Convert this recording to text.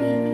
You.